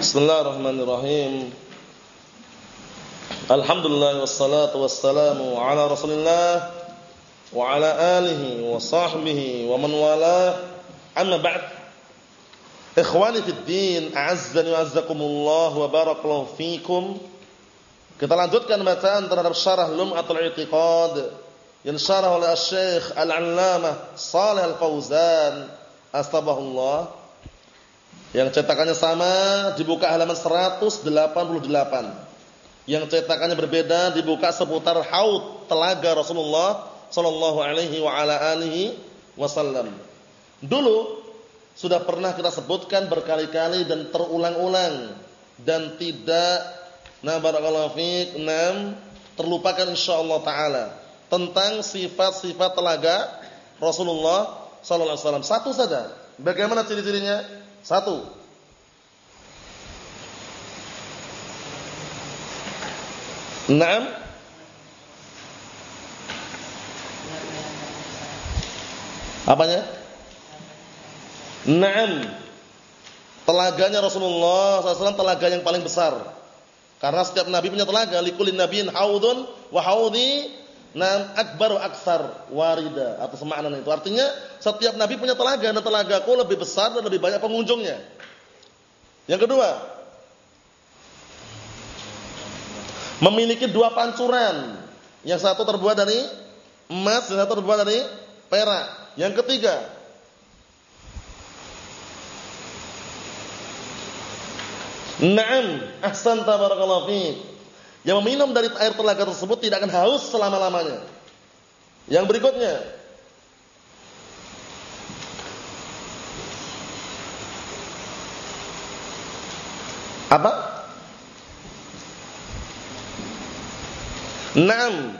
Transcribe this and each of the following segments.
Bismillahirrahmanirrahim. Alhamdulillah wassalatu wassalamu ala Rasulillah wa ala alihi wa sahbihi wa man wala. Amma ba'd. Ikhwani fid din, a'azzani wa azzakumullah wa barakallahu fikum. Kita lanjutkan bacaan terhadap syarah Lum'atul I'tiqad yang syarah oleh Syekh Al-Allamah Shalih Al-Fauzan astabahullah yang cetakannya sama dibuka halaman 188. Yang cetakannya berbeda dibuka seputar haud telaga Rasulullah sallallahu alaihi wa ala alihi wasallam. Dulu sudah pernah kita sebutkan berkali-kali dan terulang-ulang dan tidak na barakallahu fiik enam terlupakan insyaallah taala tentang sifat-sifat telaga Rasulullah sallallahu alaihi wasallam. Satu saja. Bagaimana ciri-cirinya? Satu. Naam. Apanya? Naam. Telaganya Rasulullah SAW telaga yang paling besar. Karena setiap nabi punya telaga, likulin nabiyin haudun wa haudi nam akbar aksar warida atau semakna itu. Artinya setiap nabi punya telaga dan telagaku lebih besar dan lebih banyak pengunjungnya. Yang kedua, memiliki dua pancuran. Yang satu terbuat dari emas, yang satu terbuat dari perak. Yang ketiga, Naam, ahsan tabarakallahu fiik. Yang meminum dari air telaga tersebut tidak akan haus selama-lamanya. Yang berikutnya, apa? Naam,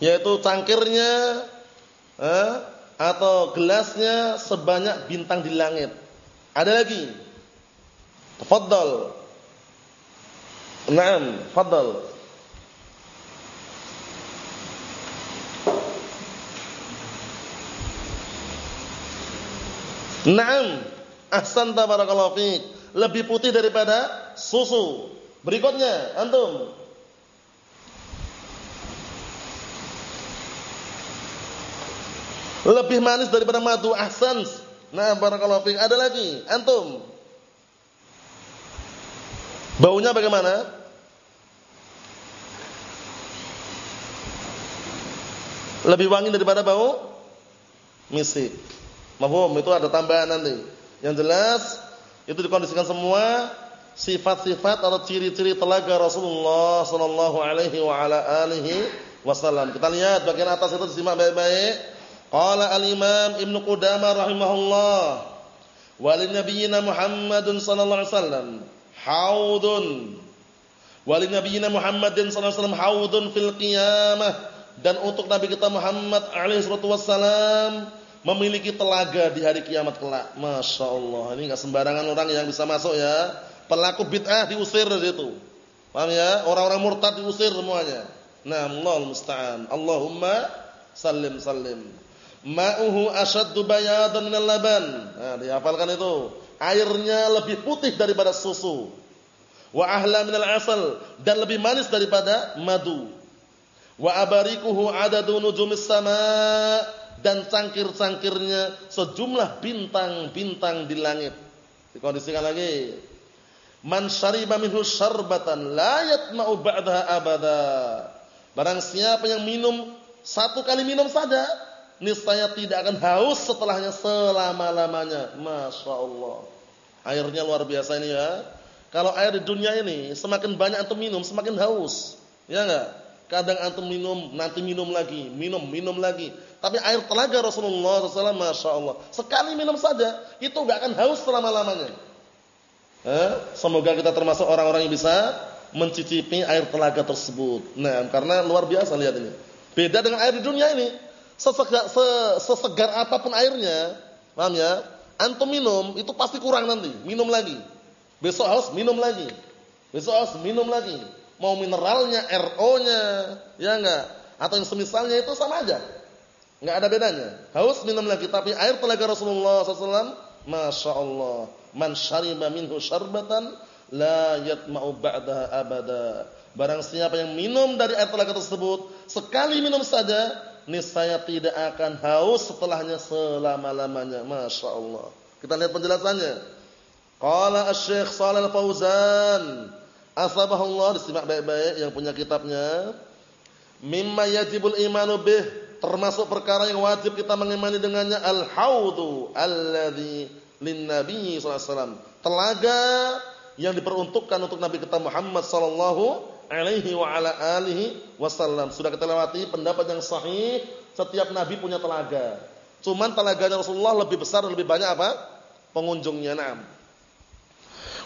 yaitu cangkirnya eh, atau gelasnya sebanyak bintang di langit. Ada lagi. Tafadhal. Naam, fadal. Naam, ahsanta barakallahu fiik. Lebih putih daripada susu. Berikutnya, antum. Lebih manis daripada madu ahsan. Nah, barakallahu fiik. Ada lagi, antum. Baunya bagaimana? Lebih wangi daripada bau misik. Mahfum itu ada tambahan nanti. Yang jelas itu dikondisikan semua sifat-sifat atau ciri-ciri telaga Rasulullah sallallahu alaihi wa ala alihi wasallam. Kita lihat bagian atas itu disimak baik-baik. Qala al-Imam Ibnu Qudamah rahimahullah wa nabiyina Muhammadun sallallahu alaihi wasallam haudun wa nabiyina Muhammadin sallallahu alaihi wasallam haudun fil qiyamah dan untuk Nabi kita Muhammad alaihissalam memiliki telaga di hari kiamat kelak. Masya Allah, ini nggak sembarangan orang yang bisa masuk ya. Pelaku bid'ah diusir dari situ. Paham ya? Orang-orang murtad diusir semuanya. Nah, Allah musta'an. Allahumma sallim sallim. Ma'uhu asyaddu bayadan minal laban. Nah, dihafalkan itu. Airnya lebih putih daripada susu. Wa ahla minal asal dan lebih manis daripada madu wa abarikuhu adadu nujumis sama dan cangkir-cangkirnya sejumlah bintang-bintang di langit. Dikondisikan lagi. Man syariba minhu syarbatan la yatma'u ba'daha abada. Barang siapa yang minum satu kali minum saja, niscaya tidak akan haus setelahnya selama-lamanya. Masya Allah. Airnya luar biasa ini ya. Kalau air di dunia ini semakin banyak antum minum, semakin haus. Ya enggak? Kadang antum minum, nanti minum lagi, minum, minum lagi. Tapi air telaga Rasulullah SAW, Masya Allah. Sekali minum saja, itu gak akan haus selama-lamanya. Eh, semoga kita termasuk orang-orang yang bisa mencicipi air telaga tersebut. Nah, karena luar biasa lihat ini. Beda dengan air di dunia ini. Sesegar, sesegar apa pun airnya, paham ya? Antum minum, itu pasti kurang nanti. Minum lagi. Besok haus, minum lagi. Besok haus, minum lagi mau mineralnya, RO-nya, ya enggak? Atau yang semisalnya itu sama aja. Enggak ada bedanya. Haus minum lagi tapi air telaga Rasulullah SAW, Masya Allah. Man syariba minhu syarbatan la yatma'u ba'daha abada. Barang siapa yang minum dari air telaga tersebut, sekali minum saja, niscaya tidak akan haus setelahnya selama-lamanya. Masya Allah. Kita lihat penjelasannya. Qala Asy-Syaikh Shalal Fauzan, asbahullah disimak baik-baik yang punya kitabnya. Mimma yajibul imanu bih, termasuk perkara yang wajib kita mengimani dengannya al-haudu alladzi lin nabi sallallahu alaihi wasallam. Telaga yang diperuntukkan untuk Nabi kita Muhammad sallallahu alaihi wa ala alihi wasallam. Sudah kita lewati pendapat yang sahih, setiap nabi punya telaga. Cuman telaganya Rasulullah lebih besar lebih banyak apa? Pengunjungnya. Naam.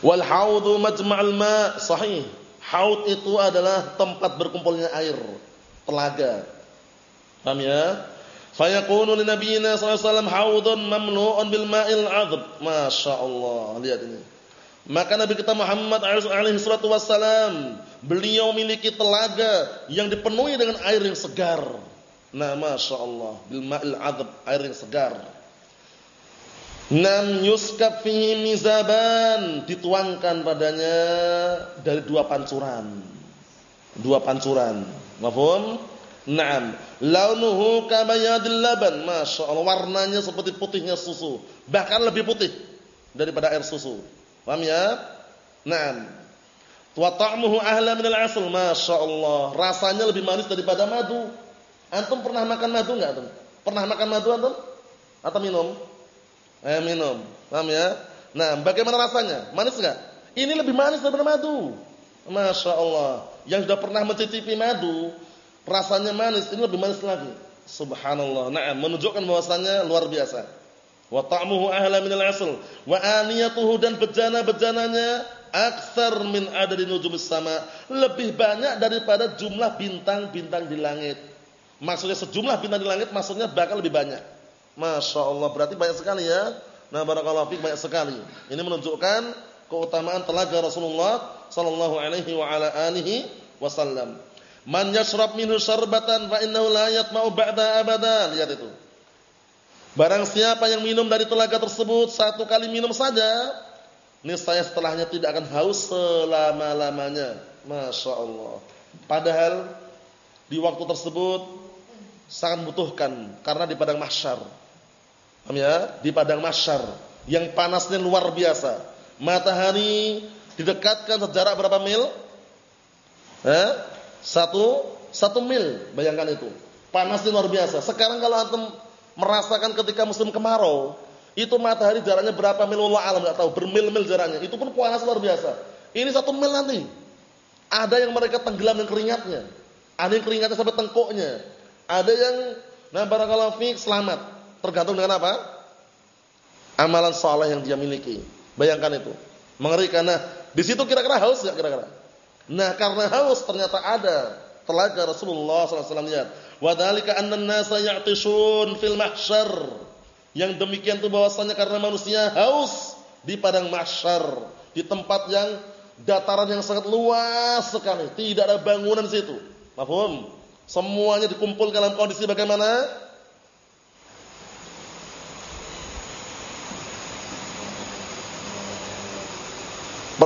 Wal haudu majma'al ma' sahih. Haud itu adalah tempat berkumpulnya air, telaga. Paham ya? Fayaqulu li nabiyina sallallahu alaihi wasallam haudun mamlu'un bil ma'il 'adzab. Masyaallah, lihat ini. Maka Nabi kita Muhammad alaihi salatu wassalam, beliau memiliki telaga yang dipenuhi dengan air yang segar. Nah, Masya Allah, bil ma'il adab, air yang segar. Nam yuskab fihi mizaban, dituangkan padanya dari dua pancuran. Dua pancuran. Mafhum? Naam. Launuhu kabayadil laban. Masya Allah, warnanya seperti putihnya susu. Bahkan lebih putih daripada air susu. Paham ya? Naam. Wa ta'muhu ahla min al-'asl, masyaallah. Rasanya lebih manis daripada madu. Antum pernah makan madu enggak, antum? Pernah makan madu antum? Atau minum? Eh, minum. Paham ya? Nah, bagaimana rasanya? Manis enggak? Ini lebih manis daripada madu. Masya Allah. Yang sudah pernah mencicipi madu, rasanya manis, ini lebih manis lagi. Subhanallah. Nah, menunjukkan bahwasannya luar biasa wa ta'muhu ahla min al-asl wa aniyatuhu dan bejana-bejananya aksar min adadin nujumis sama lebih banyak daripada jumlah bintang-bintang di langit maksudnya sejumlah bintang di langit maksudnya bakal lebih banyak Masya Allah berarti banyak sekali ya nah barakallahu fiik banyak sekali ini menunjukkan keutamaan telaga Rasulullah sallallahu alaihi wa ala alihi wasallam man yashrab minhu syarbatan fa innahu la yatma'u ba'da abada lihat itu Barang siapa yang minum dari telaga tersebut satu kali minum saja, niscaya setelahnya tidak akan haus selama-lamanya. Masya Allah. Padahal di waktu tersebut sangat membutuhkan karena di padang mahsyar. Paham ya? Di padang mahsyar yang panasnya luar biasa. Matahari didekatkan sejarak berapa mil? Eh? Satu satu mil, bayangkan itu. Panasnya luar biasa. Sekarang kalau antum merasakan ketika musim kemarau, itu matahari jaraknya berapa mil Allah alam enggak tahu, bermil-mil jaraknya. Itu pun panas luar biasa. Ini satu mil nanti. Ada yang mereka tenggelam dengan keringatnya. Ada yang keringatnya sampai tengkuknya. Ada yang nah fiik selamat. Tergantung dengan apa? Amalan saleh yang dia miliki. Bayangkan itu. Mengerikan. Nah, di situ kira-kira haus enggak kira-kira? Nah, karena haus ternyata ada telaga Rasulullah SAW lihat. Wadhalika anna nasa ya'tishun fil mahsyar. Yang demikian itu bahwasanya karena manusia haus di padang mahsyar, di tempat yang dataran yang sangat luas sekali, tidak ada bangunan di situ. Paham? Semuanya dikumpulkan dalam kondisi bagaimana?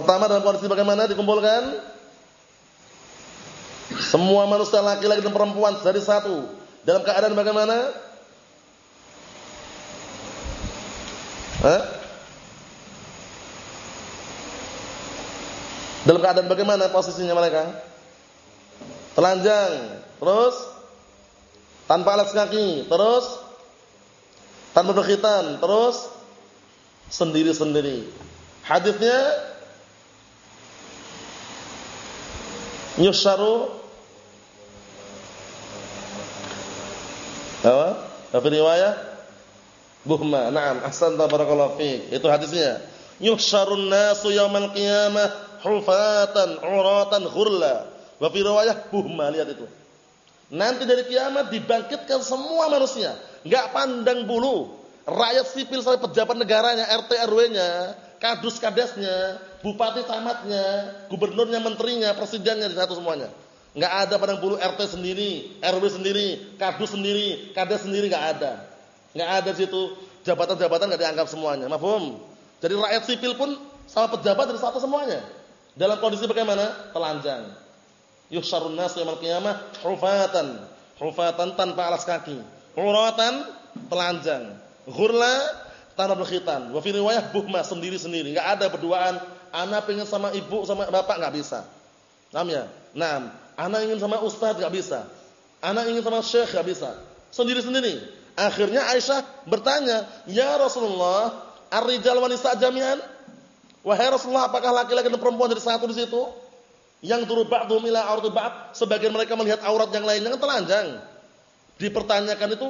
Pertama dalam kondisi bagaimana dikumpulkan? Semua manusia laki-laki dan perempuan dari satu. Dalam keadaan bagaimana? Hah? Dalam keadaan bagaimana posisinya mereka? Telanjang, terus tanpa alas kaki, terus tanpa berkhitan, terus sendiri-sendiri. Hadisnya Nyusaru apa? Tapi riwayat buhma. Naam, ahsanta barakallahu fiik. Itu hadisnya. Yuhsyarun nasu yaumal qiyamah hufatan, uratan, ghurla. Wa fi riwayah buhma, lihat itu. Nanti dari kiamat dibangkitkan semua manusia, enggak pandang bulu. Rakyat sipil sampai pejabat negaranya, RT RW-nya, kadus kadesnya, bupati camatnya, gubernurnya, menterinya, presidennya di satu semuanya. Enggak ada padang bulu RT sendiri, RW sendiri, kadus sendiri, kades sendiri enggak ada. Enggak ada situ jabatan-jabatan enggak dianggap semuanya. Mafhum? Jadi rakyat sipil pun sama pejabat dari satu semuanya. Dalam kondisi bagaimana? Telanjang. Yuhsyarun nas yaumil qiyamah hufatan. Hufatan tanpa alas kaki. Uratan telanjang. Ghurla tanpa berkhitan. Wa fi riwayah buhma sendiri-sendiri, enggak ada berduaan. Anak pengen sama ibu sama bapak enggak bisa. Paham ya? Nah, anak ingin sama ustaz enggak bisa. Anak ingin sama syekh enggak bisa. Sendiri-sendiri. Akhirnya Aisyah bertanya, "Ya Rasulullah, ar-rijal wa nisa jami'an?" Wahai Rasulullah, apakah laki-laki dan perempuan dari satu di situ? Yang turu ba'dhum ila aurati ba'd, sebagian mereka melihat aurat yang lain yang telanjang. Dipertanyakan itu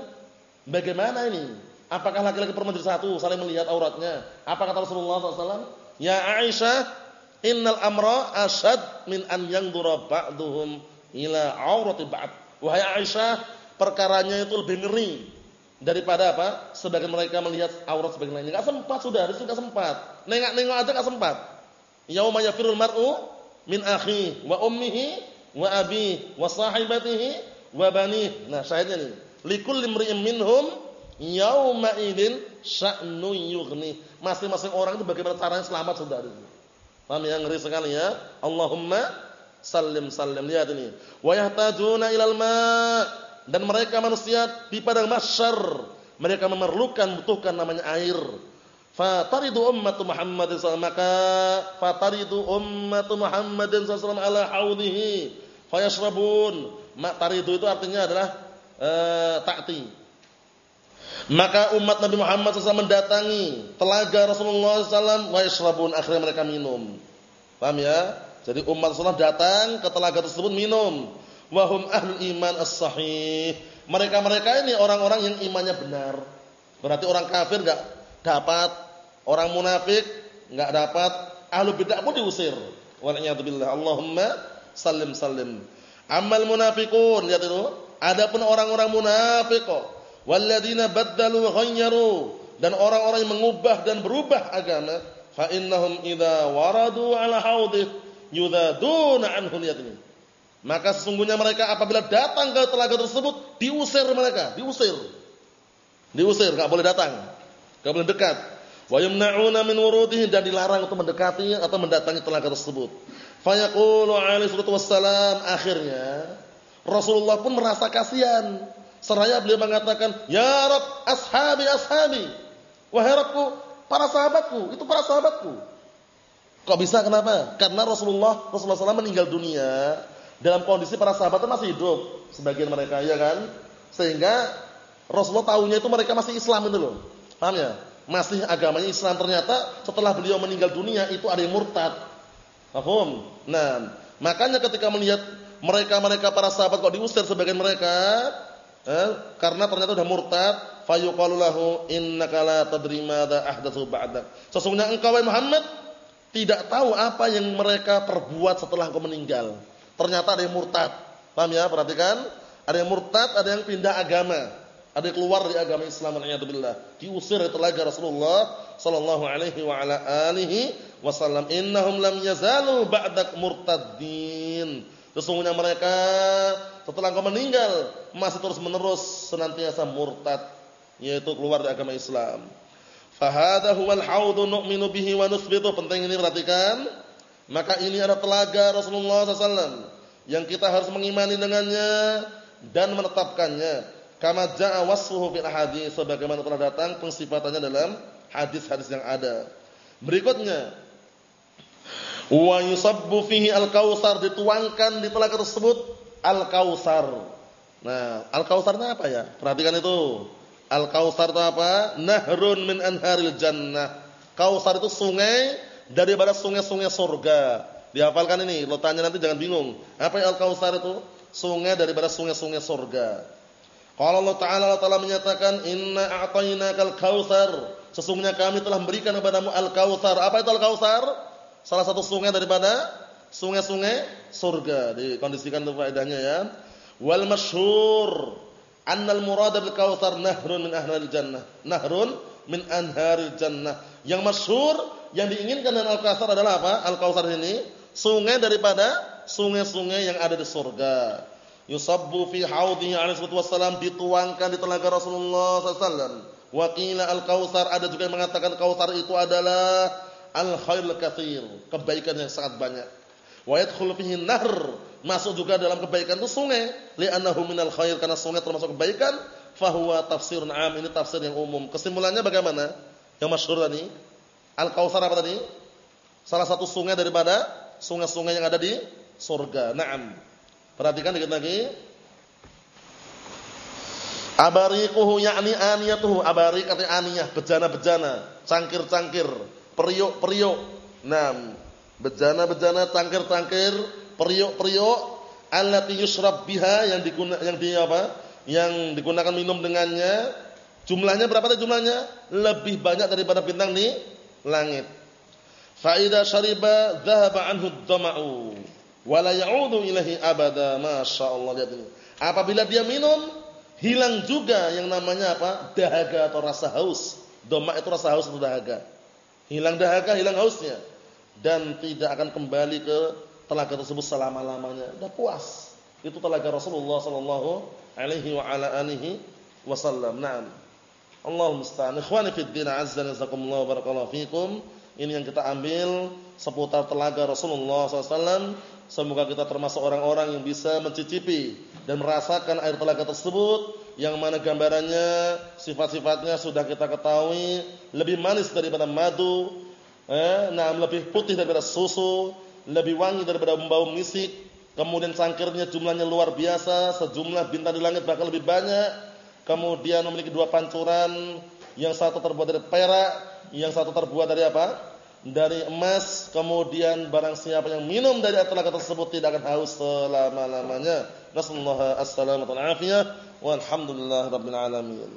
bagaimana ini? Apakah laki-laki perempuan dari satu saling melihat auratnya? Apa kata Rasulullah SAW? Ya Aisyah, innal amra ashad min an yanzura ba'dhum ila aurati ba'd. Wahai Aisyah, perkaranya itu lebih ngeri daripada apa? Sebagian mereka melihat aurat sebagian lainnya. Enggak sempat sudah, itu enggak sempat. Nengok-nengok aja enggak sempat. Yauma yafirul mar'u min akhi wa ummihi wa abi wa sahibatihi wa bani. Nah, syahidnya nih. Likul limri'in minhum yauma sya'nu yughni. Masing-masing orang itu bagaimana caranya selamat itu. Paham ya? Ngeri sekali ya. Allahumma sallim sallim. Lihat ini. Wa yahtajuna ilal ma' dan mereka manusia di padang mahsyar mereka memerlukan butuhkan namanya air fataridu ummatu Muhammadin sallallahu maka fataridu ummatu Muhammadin sallallahu ala haudhihi fayashrabun taridu itu artinya adalah uh, maka umat Nabi Muhammad SAW mendatangi telaga Rasulullah SAW wa yashrabun akhirnya mereka minum paham ya jadi umat Rasulullah datang ke telaga tersebut minum wahum ahlul iman as-sahih. Mereka-mereka ini orang-orang yang imannya benar. Berarti orang kafir enggak dapat, orang munafik enggak dapat, ahlu bid'ah pun diusir. Waliyadzubillah. Allahumma sallim sallim. Amal munafikun lihat itu. Adapun orang-orang munafik kok. Walladzina baddalu ghayyaru dan orang-orang yang mengubah dan berubah agama, fa innahum idza waradu ala haudih yudaduna anhu ini. Maka sesungguhnya mereka apabila datang ke telaga tersebut diusir mereka, diusir. Diusir, enggak boleh datang. Enggak boleh dekat. Wa yamna'una min wurudihi dan dilarang untuk mendekati atau mendatangi telaga tersebut. Fa yaqulu alaihi wassalam akhirnya Rasulullah pun merasa kasihan. Seraya beliau mengatakan, "Ya Rabb, ashabi ashabi." Wahai Rabbku, para sahabatku, itu para sahabatku. Kok bisa kenapa? Karena Rasulullah Rasulullah SAW meninggal dunia dalam kondisi para sahabat itu masih hidup sebagian mereka ya kan sehingga Rasulullah tahunya itu mereka masih Islam itu loh paham ya masih agamanya Islam ternyata setelah beliau meninggal dunia itu ada yang murtad paham nah makanya ketika melihat mereka-mereka para sahabat kok diusir sebagian mereka eh, karena ternyata sudah murtad fayuqalu lahu innaka la tadri madza ahdatsu ba'dak sesungguhnya engkau Muhammad tidak tahu apa yang mereka perbuat setelah engkau meninggal Ternyata ada yang murtad. Paham ya? Perhatikan. Ada yang murtad, ada yang pindah agama. Ada yang keluar dari agama Islam billah. Diusir dari telaga Rasulullah sallallahu alaihi wa ala alihi wasallam. Innahum lam yazalu ba'dak murtaddin. Sesungguhnya mereka setelah engkau meninggal masih terus-menerus senantiasa murtad, yaitu keluar dari agama Islam. Fahada huwal haudu nu'minu bihi wa nusbitu. Penting ini perhatikan. Maka ini adalah telaga Rasulullah SAW yang kita harus mengimani dengannya dan menetapkannya. Kama jaa wasfuhu fil hadis sebagaimana telah datang pensifatannya dalam hadis-hadis yang ada. Berikutnya wa yusabbu fihi al-kautsar dituangkan di telaga tersebut al-kautsar. Nah, al-kautsarnya apa ya? Perhatikan itu. Al-kautsar itu apa? Nahrun min anharil jannah. Kautsar itu sungai daripada sungai-sungai surga. Dihafalkan ini, lo tanya nanti jangan bingung. Apa yang Al-Kautsar itu? Sungai daripada sungai-sungai surga. Kalau Allah Ta'ala Allah Ta'ala menyatakan inna a'tainakal kautsar. Sesungguhnya kami telah memberikan kepadamu Al-Kautsar. Apa itu Al-Kautsar? Salah satu sungai daripada sungai-sungai surga. Dikondisikan untuk faedahnya ya. Wal masyhur annal murad bil kautsar nahrun min ahlil jannah. Nahrun min anharil jannah. Yang masyhur yang diinginkan dengan Al-Kautsar adalah apa? Al-Kautsar ini sungai daripada sungai-sungai yang ada di surga. Yusabbu fi haudhihi alaihi wasallam dituangkan di telaga Rasulullah sallallahu alaihi wasallam. Wa qila al-Kautsar ada juga yang mengatakan Kautsar itu adalah al khairul katsir, kebaikan yang sangat banyak. Wa yadkhulu fihi nahr, masuk juga dalam kebaikan itu sungai, li'annahu minal khair karena sungai termasuk kebaikan, fahuwa tafsirun am, ini tafsir yang umum. Kesimpulannya bagaimana? Yang masyhur tadi, Al-Kautsar apa tadi? Salah satu sungai daripada sungai-sungai yang ada di surga. Naam. Perhatikan dikit lagi. Abariquhu yakni aniyatuhu. Abarik artinya aniyah, bejana-bejana, cangkir-cangkir, periuk-periuk. Naam. Bejana-bejana, cangkir-cangkir, periuk-periuk allati yusrab biha yang digunakan yang di apa? Yang digunakan minum dengannya. Jumlahnya berapa tadi jumlahnya? Lebih banyak daripada bintang di langit. Fa idza syariba dhahaba anhu ad-dama'u wa la ya'udu ilaihi abada. Masyaallah lihat ini. Apabila dia minum, hilang juga yang namanya apa? dahaga atau rasa haus. Doma itu rasa haus atau dahaga. Hilang dahaga, hilang hausnya dan tidak akan kembali ke telaga tersebut selama-lamanya. Sudah puas. Itu telaga Rasulullah sallallahu alaihi wa ala alihi wasallam. Naam. Allahu musta'an. Ikhwani fid din, azza jazakumullah barakallahu fikum. Ini yang kita ambil seputar telaga Rasulullah SAW. Semoga kita termasuk orang-orang yang bisa mencicipi dan merasakan air telaga tersebut yang mana gambarannya, sifat-sifatnya sudah kita ketahui, lebih manis daripada madu, eh, nah lebih putih daripada susu, lebih wangi daripada bau misik, kemudian cangkirnya jumlahnya luar biasa, sejumlah bintang di langit bahkan lebih banyak, kemudian memiliki dua pancuran, yang satu terbuat dari perak, yang satu terbuat dari apa? Dari emas, kemudian barang siapa yang minum dari telaga tersebut tidak akan haus selama-lamanya. Nasallahu alaihi wasallam walhamdulillah rabbil alamin.